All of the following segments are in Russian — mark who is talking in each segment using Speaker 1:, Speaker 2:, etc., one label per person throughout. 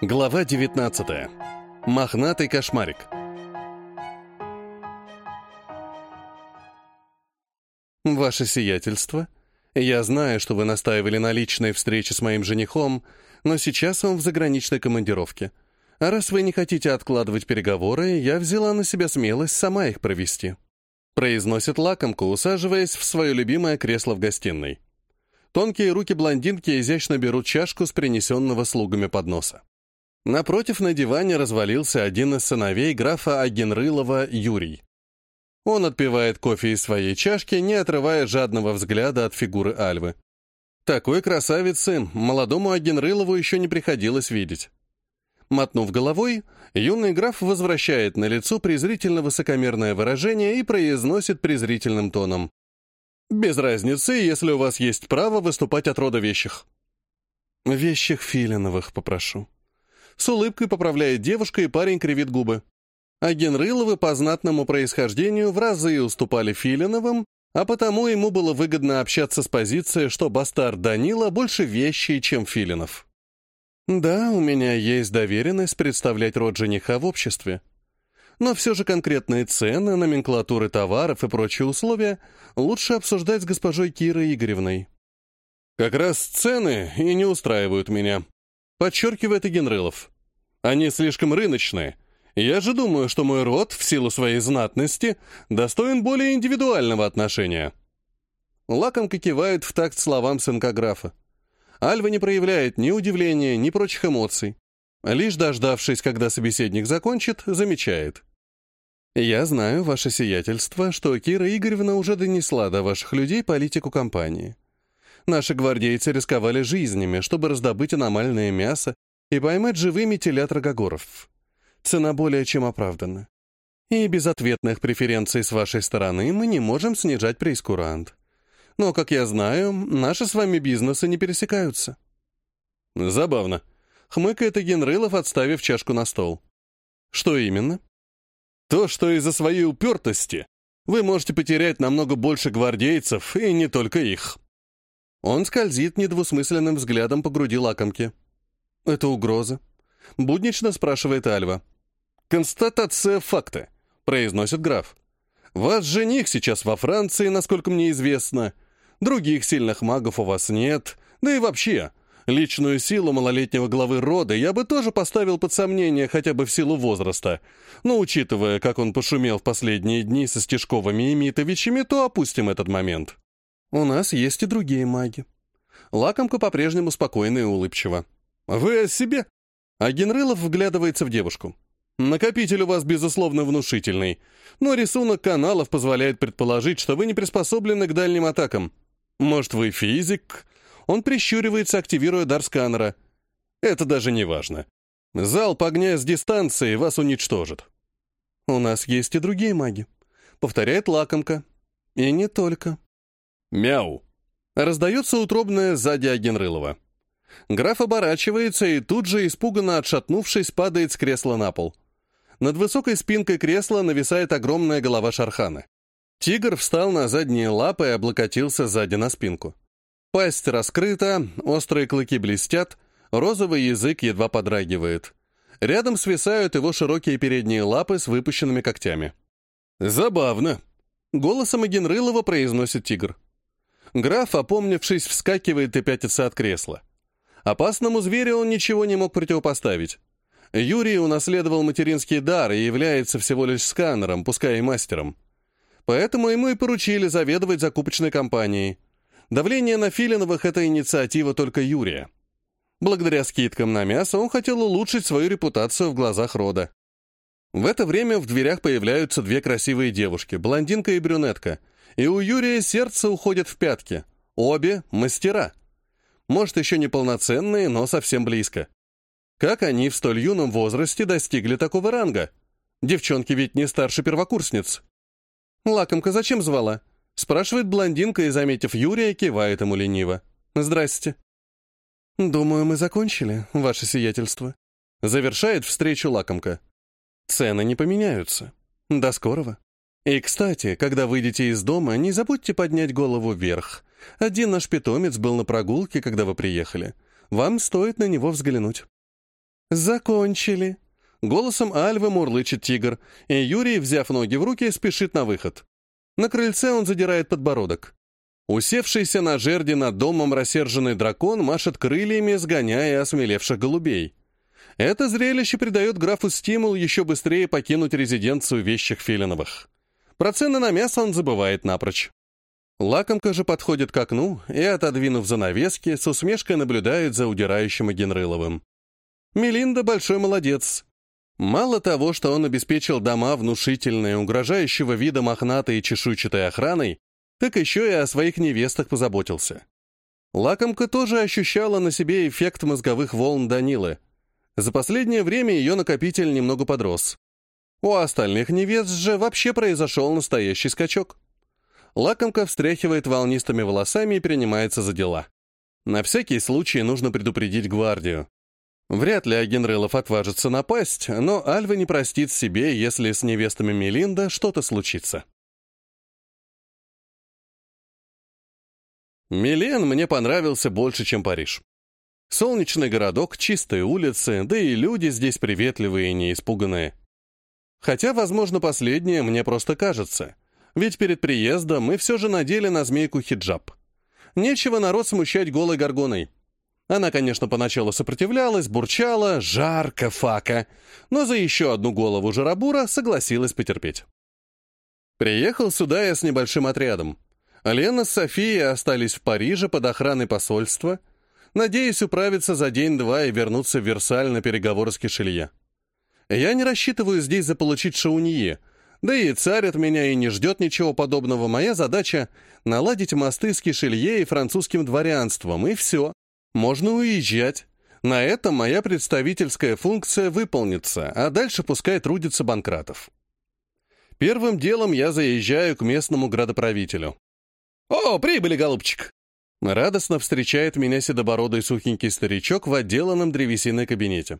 Speaker 1: Глава 19. Мохнатый кошмарик. Ваше сиятельство, я знаю, что вы настаивали на личной встрече с моим женихом, но сейчас он в заграничной командировке. А раз вы не хотите откладывать переговоры, я взяла на себя смелость сама их провести. Произносит лакомка, усаживаясь в свое любимое кресло в гостиной. Тонкие руки блондинки изящно берут чашку с принесенного слугами подноса. Напротив на диване развалился один из сыновей графа Агенрылова Юрий. Он отпивает кофе из своей чашки, не отрывая жадного взгляда от фигуры Альвы. Такой красавицы молодому Агенрылову еще не приходилось видеть. Мотнув головой, юный граф возвращает на лицо презрительно высокомерное выражение и произносит презрительным тоном. «Без разницы, если у вас есть право выступать от рода вещих». «Вещих Филиновых попрошу». С улыбкой поправляет девушка, и парень кривит губы. А Генрыловы по знатному происхождению в разы уступали Филиновым, а потому ему было выгодно общаться с позиции, что бастард Данила больше вещий, чем Филинов. Да, у меня есть доверенность представлять род жениха в обществе. Но все же конкретные цены, номенклатуры товаров и прочие условия лучше обсуждать с госпожой Кирой Игоревной. Как раз цены и не устраивают меня, подчеркивает и. Они слишком рыночные — я же думаю, что мой род, в силу своей знатности, достоин более индивидуального отношения. Лакомка кивает в такт словам сынка графа. Альва не проявляет ни удивления, ни прочих эмоций. Лишь дождавшись, когда собеседник закончит, замечает. «Я знаю, ваше сиятельство, что Кира Игоревна уже донесла до ваших людей политику компании. Наши гвардейцы рисковали жизнями, чтобы раздобыть аномальное мясо и поймать живыми телят рогогоров цена более чем оправдана. И без ответных преференций с вашей стороны мы не можем снижать прейскурант. Но, как я знаю, наши с вами бизнесы не пересекаются. Забавно. Хмыкает и Генрылов, отставив чашку на стол. Что именно? То, что из-за своей упертости вы можете потерять намного больше гвардейцев, и не только их. Он скользит недвусмысленным взглядом по груди лакомки. Это угроза. Буднично спрашивает Альва. «Констатация факта», — произносит граф. «Ваш жених сейчас во Франции, насколько мне известно. Других сильных магов у вас нет. Да и вообще, личную силу малолетнего главы рода я бы тоже поставил под сомнение хотя бы в силу возраста. Но учитывая, как он пошумел в последние дни со Стежковыми и Митовичами, то опустим этот момент. У нас есть и другие маги». Лакомка по-прежнему спокойна и улыбчива. «Вы о себе?» А Генрылов вглядывается в девушку. Накопитель у вас, безусловно, внушительный, но рисунок каналов позволяет предположить, что вы не приспособлены к дальним атакам. Может, вы физик? Он прищуривается, активируя дар сканера. Это даже не важно. Залп огня с дистанции вас уничтожит. У нас есть и другие маги. Повторяет лакомка. И не только. Мяу. Раздается утробное сзади Агенрылова. Граф оборачивается и тут же, испуганно отшатнувшись, падает с кресла на пол. Над высокой спинкой кресла нависает огромная голова Шархана. Тигр встал на задние лапы и облокотился сзади на спинку. Пасть раскрыта, острые клыки блестят, розовый язык едва подрагивает. Рядом свисают его широкие передние лапы с выпущенными когтями. «Забавно», — голосом Агенрылова произносит тигр. Граф, опомнившись, вскакивает и пятится от кресла. Опасному зверю он ничего не мог противопоставить. Юрий унаследовал материнский дар и является всего лишь сканером, пускай и мастером. Поэтому ему и поручили заведовать закупочной компанией. Давление на Филиновых — это инициатива только Юрия. Благодаря скидкам на мясо он хотел улучшить свою репутацию в глазах рода. В это время в дверях появляются две красивые девушки, блондинка и брюнетка, и у Юрия сердце уходит в пятки. Обе — мастера. Может, еще не полноценные, но совсем близко. Как они в столь юном возрасте достигли такого ранга? Девчонки ведь не старше первокурсниц. «Лакомка зачем звала?» Спрашивает блондинка и, заметив Юрия, кивает ему лениво. «Здрасте». «Думаю, мы закончили, ваше сиятельство». Завершает встречу лакомка. «Цены не поменяются. До скорого». И, кстати, когда выйдете из дома, не забудьте поднять голову вверх. Один наш питомец был на прогулке, когда вы приехали. Вам стоит на него взглянуть. «Закончили!» Голосом Альвы мурлычет тигр, и Юрий, взяв ноги в руки, спешит на выход. На крыльце он задирает подбородок. Усевшийся на жерди над домом рассерженный дракон машет крыльями, сгоняя осмелевших голубей. Это зрелище придает графу стимул еще быстрее покинуть резиденцию вещих Филиновых. Про цены на мясо он забывает напрочь. Лакомка же подходит к окну и, отодвинув занавески, с усмешкой наблюдает за удирающим Агенрыловым. Мелинда большой молодец. Мало того, что он обеспечил дома внушительной, угрожающего вида мохнатой и чешуйчатой охраной, так еще и о своих невестах позаботился. Лакомка тоже ощущала на себе эффект мозговых волн Данилы. За последнее время ее накопитель немного подрос. У остальных невест же вообще произошел настоящий скачок. Лакомка встряхивает волнистыми волосами и принимается за дела. На всякий случай нужно предупредить гвардию. Вряд ли Агенрелов отважится напасть, но Альва не простит себе, если с невестами Мелинда что-то случится. Милен мне понравился больше, чем Париж. Солнечный городок, чистые улицы, да и люди здесь приветливые и не испуганные. Хотя, возможно, последнее мне просто кажется — ведь перед приездом мы все же надели на змейку хиджаб. Нечего народ смущать голой горгоной. Она, конечно, поначалу сопротивлялась, бурчала, жарко, фака, но за еще одну голову жарабура согласилась потерпеть. Приехал сюда я с небольшим отрядом. Лена с Софией остались в Париже под охраной посольства, надеясь управиться за день-два и вернуться в Версаль на переговоры с Кишелье. Я не рассчитываю здесь заполучить Шаунье, да и царь от меня и не ждет ничего подобного. Моя задача — наладить мосты с Кишелье и французским дворянством, и все. Можно уезжать. На этом моя представительская функция выполнится, а дальше пускай трудится Банкратов. Первым делом я заезжаю к местному градоправителю. «О, прибыли, голубчик!» Радостно встречает меня седобородый сухенький старичок в отделанном древесиной кабинете.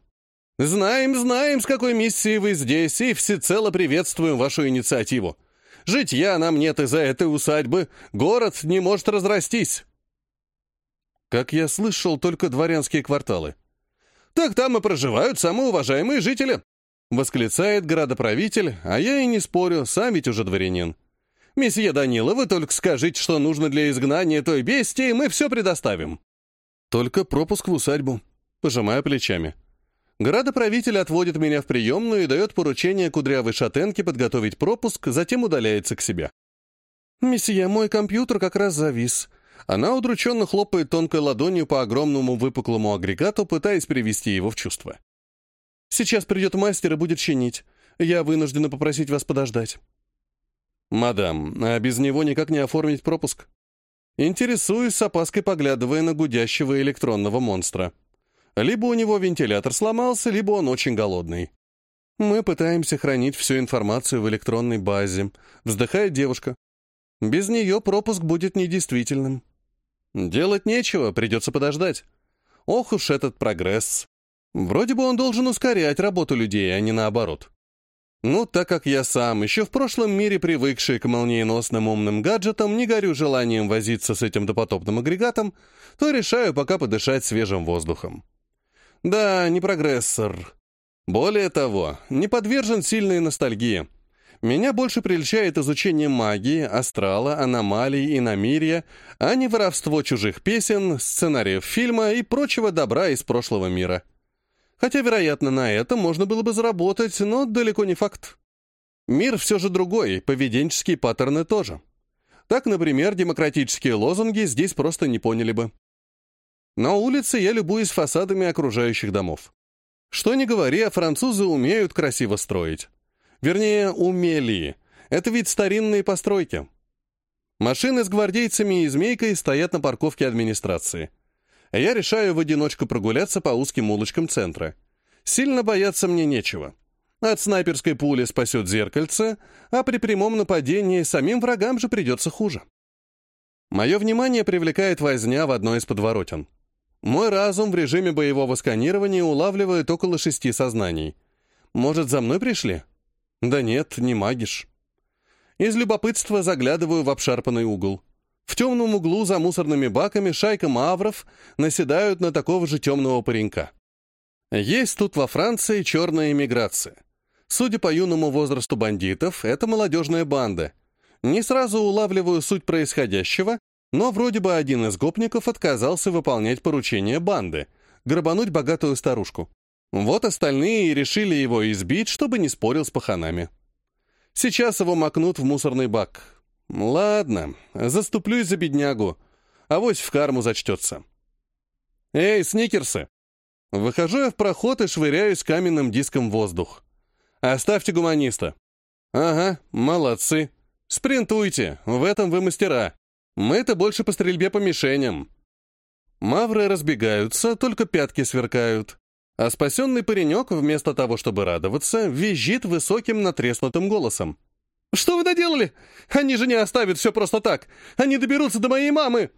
Speaker 1: «Знаем, знаем, с какой миссией вы здесь, и всецело приветствуем вашу инициативу. Житья нам нет из-за этой усадьбы, город не может разрастись». Как я слышал, только дворянские кварталы. «Так там и проживают самые уважаемые жители», — восклицает городоправитель, а я и не спорю, сам ведь уже дворянин. «Месье Данила, вы только скажите, что нужно для изгнания той бестии, мы все предоставим». «Только пропуск в усадьбу», — пожимая плечами. Градоправитель отводит меня в приемную и дает поручение кудрявой шатенке подготовить пропуск, затем удаляется к себе. «Месье, мой компьютер как раз завис». Она удрученно хлопает тонкой ладонью по огромному выпуклому агрегату, пытаясь привести его в чувство. «Сейчас придет мастер и будет чинить. Я вынуждена попросить вас подождать». «Мадам, а без него никак не оформить пропуск?» Интересуюсь с опаской, поглядывая на гудящего электронного монстра. Либо у него вентилятор сломался, либо он очень голодный. Мы пытаемся хранить всю информацию в электронной базе. Вздыхает девушка. Без нее пропуск будет недействительным. Делать нечего, придется подождать. Ох уж этот прогресс. Вроде бы он должен ускорять работу людей, а не наоборот. Ну, так как я сам, еще в прошлом мире привыкший к молниеносным умным гаджетам, не горю желанием возиться с этим допотопным агрегатом, то решаю пока подышать свежим воздухом. Да, не прогрессор. Более того, не подвержен сильной ностальгии. Меня больше прельщает изучение магии, астрала, аномалий, иномирья, а не воровство чужих песен, сценариев фильма и прочего добра из прошлого мира. Хотя, вероятно, на этом можно было бы заработать, но далеко не факт. Мир все же другой, поведенческие паттерны тоже. Так, например, демократические лозунги здесь просто не поняли бы. На улице я любуюсь фасадами окружающих домов. Что ни говори, а французы умеют красиво строить. Вернее, умели. Это ведь старинные постройки. Машины с гвардейцами и змейкой стоят на парковке администрации. Я решаю в одиночку прогуляться по узким улочкам центра. Сильно бояться мне нечего. От снайперской пули спасет зеркальце, а при прямом нападении самим врагам же придется хуже. Мое внимание привлекает возня в одной из подворотен. Мой разум в режиме боевого сканирования улавливает около шести сознаний. Может, за мной пришли? Да нет, не магиш. Из любопытства заглядываю в обшарпанный угол. В темном углу за мусорными баками шайка мавров наседают на такого же темного паренька. Есть тут во Франции черная иммиграция. Судя по юному возрасту бандитов, это молодежная банда. Не сразу улавливаю суть происходящего, но вроде бы один из гопников отказался выполнять поручение банды — грабануть богатую старушку. Вот остальные и решили его избить, чтобы не спорил с паханами. Сейчас его макнут в мусорный бак. Ладно, заступлюсь за беднягу. Авось в карму зачтется. Эй, сникерсы! Выхожу я в проход и швыряюсь каменным диском в воздух. Оставьте гуманиста. Ага, молодцы. Спринтуйте, в этом вы мастера. Мы-то больше по стрельбе по мишеням. Мавры разбегаются, только пятки сверкают. А спасенный паренек, вместо того, чтобы радоваться, визжит высоким натреснутым голосом. «Что вы доделали? Они же не оставят все просто так! Они доберутся до моей мамы!»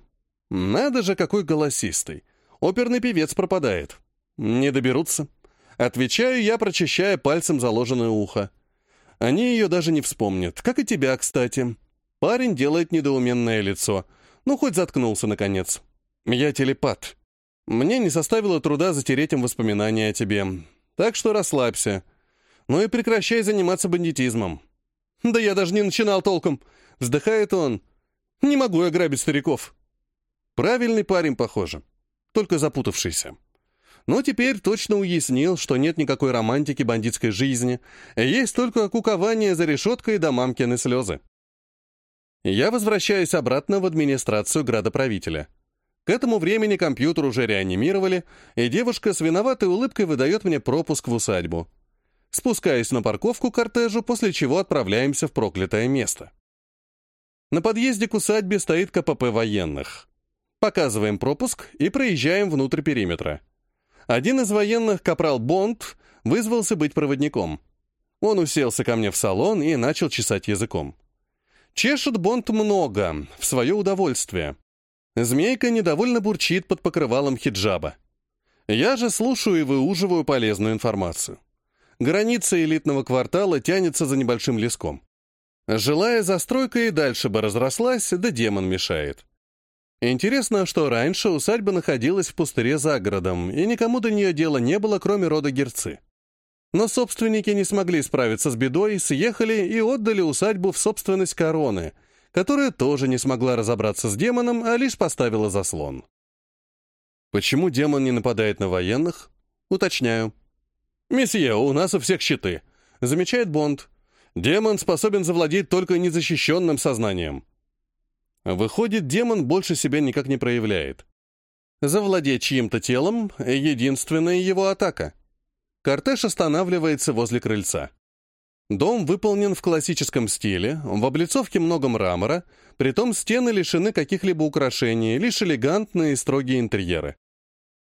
Speaker 1: Надо же, какой голосистый. Оперный певец пропадает. Не доберутся. Отвечаю я, прочищая пальцем заложенное ухо. Они ее даже не вспомнят, как и тебя, кстати. Парень делает недоуменное лицо. Ну, хоть заткнулся, наконец. Я телепат. Мне не составило труда затереть им воспоминания о тебе. Так что расслабься. Ну и прекращай заниматься бандитизмом. Да я даже не начинал толком. Вздыхает он. Не могу я грабить стариков. Правильный парень, похоже. Только запутавшийся. Но теперь точно уяснил, что нет никакой романтики бандитской жизни, есть только кукование за решеткой да мамкины слезы. Я возвращаюсь обратно в администрацию градоправителя. К этому времени компьютер уже реанимировали, и девушка с виноватой улыбкой выдает мне пропуск в усадьбу. Спускаюсь на парковку кортежу, после чего отправляемся в проклятое место. На подъезде к усадьбе стоит КПП военных. Показываем пропуск и проезжаем внутрь периметра. Один из военных, капрал Бонд, вызвался быть проводником. Он уселся ко мне в салон и начал чесать языком. Чешет Бонд много, в свое удовольствие. Змейка недовольно бурчит под покрывалом хиджаба. Я же слушаю и выуживаю полезную информацию. Граница элитного квартала тянется за небольшим леском. Жилая застройка и дальше бы разрослась, да демон мешает. Интересно, что раньше усадьба находилась в пустыре за городом, и никому до нее дела не было, кроме рода Герцы. Но собственники не смогли справиться с бедой, съехали и отдали усадьбу в собственность короны — которая тоже не смогла разобраться с демоном, а лишь поставила заслон. Почему демон не нападает на военных? Уточняю. «Месье, у нас у всех щиты», — замечает Бонд. «Демон способен завладеть только незащищенным сознанием». Выходит, демон больше себя никак не проявляет. Завладеть чьим-то телом — единственная его атака. Кортеж останавливается возле крыльца. Дом выполнен в классическом стиле, в облицовке много мрамора, притом стены лишены каких-либо украшений, лишь элегантные и строгие интерьеры.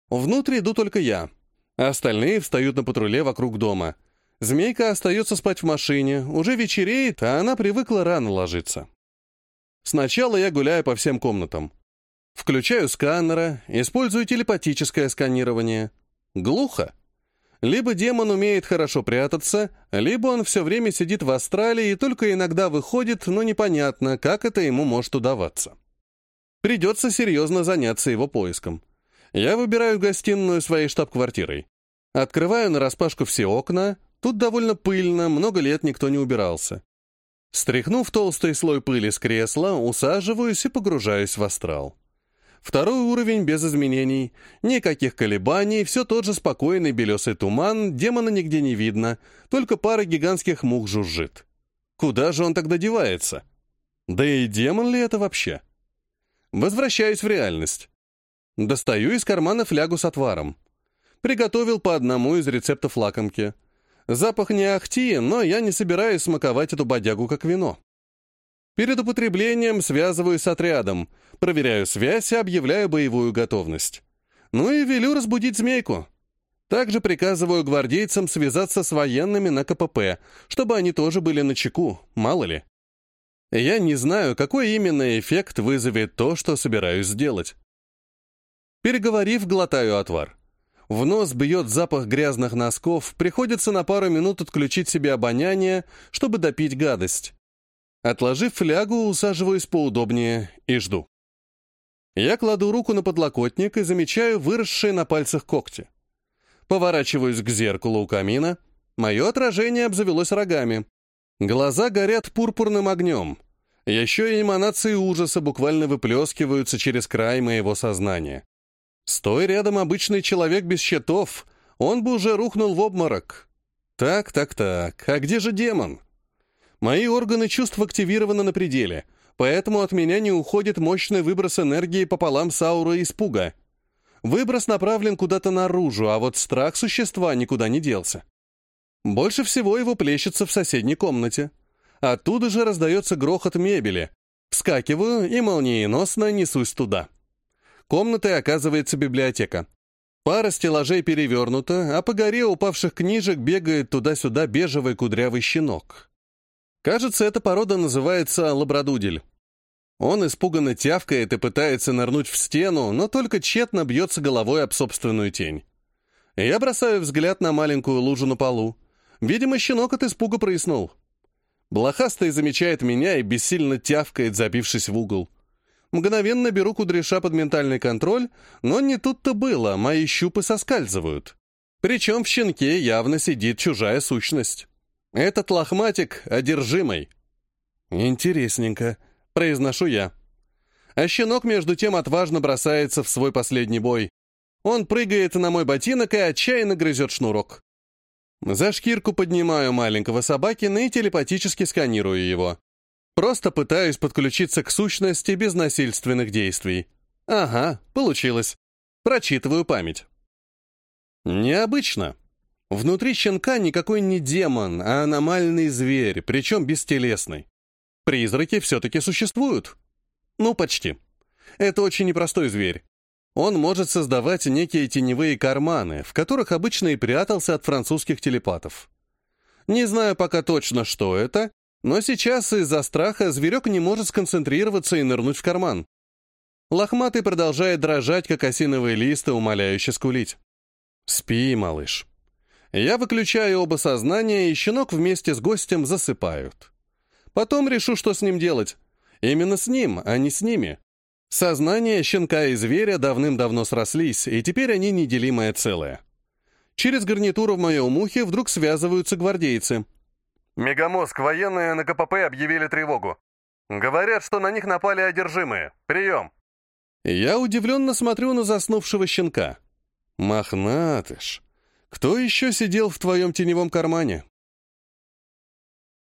Speaker 1: Внутрь иду только я. Остальные встают на патруле вокруг дома. Змейка остается спать в машине, уже вечереет, а она привыкла рано ложиться. Сначала я гуляю по всем комнатам. Включаю сканера, использую телепатическое сканирование. Глухо. Либо демон умеет хорошо прятаться, либо он все время сидит в астрале и только иногда выходит, но непонятно, как это ему может удаваться. Придется серьезно заняться его поиском. Я выбираю гостиную своей штаб-квартирой. Открываю нараспашку все окна, тут довольно пыльно, много лет никто не убирался. Стряхнув толстый слой пыли с кресла, усаживаюсь и погружаюсь в астрал. Второй уровень без изменений. Никаких колебаний, все тот же спокойный белесый туман, демона нигде не видно, только пара гигантских мух жужжит. Куда же он тогда девается? Да и демон ли это вообще? Возвращаюсь в реальность. Достаю из кармана флягу с отваром. Приготовил по одному из рецептов лакомки. Запах не ахти, но я не собираюсь смаковать эту бодягу как вино. Перед употреблением связываюсь с отрядом, проверяю связь и объявляю боевую готовность. Ну и велю разбудить змейку. Также приказываю гвардейцам связаться с военными на КПП, чтобы они тоже были на чеку, мало ли. Я не знаю, какой именно эффект вызовет то, что собираюсь сделать. Переговорив, глотаю отвар. В нос бьет запах грязных носков, приходится на пару минут отключить себе обоняние, чтобы допить гадость. Отложив флягу, усаживаюсь поудобнее и жду. Я кладу руку на подлокотник и замечаю выросшие на пальцах когти. Поворачиваюсь к зеркалу у камина. Мое отражение обзавелось рогами. Глаза горят пурпурным огнем. Еще и эманации ужаса буквально выплескиваются через край моего сознания. Стой рядом обычный человек без щитов, он бы уже рухнул в обморок. Так, так, так, а где же демон? Мои органы чувств активированы на пределе, поэтому от меня не уходит мощный выброс энергии пополам с аурой испуга. Выброс направлен куда-то наружу, а вот страх существа никуда не делся. Больше всего его плещется в соседней комнате. Оттуда же раздается грохот мебели. Вскакиваю и молниеносно несусь туда. Комнатой оказывается библиотека. Пара стеллажей перевернута, а по горе упавших книжек бегает туда-сюда бежевый кудрявый щенок. Кажется, эта порода называется лабрадудель. Он испуганно тявкает и пытается нырнуть в стену, но только тщетно бьется головой об собственную тень. Я бросаю взгляд на маленькую лужу на полу. Видимо, щенок от испуга прояснул. Блохастый замечает меня и бессильно тявкает, забившись в угол. Мгновенно беру кудряша под ментальный контроль, но не тут-то было, мои щупы соскальзывают. Причем в щенке явно сидит чужая сущность. Этот лохматик одержимый. Интересненько, произношу я. А щенок между тем отважно бросается в свой последний бой. Он прыгает на мой ботинок и отчаянно грызет шнурок. За шкирку поднимаю маленького собакина и телепатически сканирую его. Просто пытаюсь подключиться к сущности без насильственных действий. Ага, получилось. Прочитываю память. Необычно. Внутри щенка никакой не демон, а аномальный зверь, причем бестелесный. Призраки все-таки существуют. Ну, почти. Это очень непростой зверь. Он может создавать некие теневые карманы, в которых обычно и прятался от французских телепатов. Не знаю пока точно, что это, но сейчас из-за страха зверек не может сконцентрироваться и нырнуть в карман. Лохматый продолжает дрожать, как осиновый лист, и умоляюще скулить. «Спи, малыш». Я выключаю оба сознания, и щенок вместе с гостем засыпают. Потом решу, что с ним делать. Именно с ним, а не с ними. Сознание щенка и зверя давным-давно срослись, и теперь они неделимое целое. Через гарнитуру в моем ухе вдруг связываются гвардейцы.
Speaker 2: «Мегамозг, военные на КПП объявили тревогу. Говорят, что на них напали одержимые. Прием!»
Speaker 1: Я удивленно смотрю на заснувшего щенка. «Мохнатыш, кто еще сидел в твоем теневом кармане?»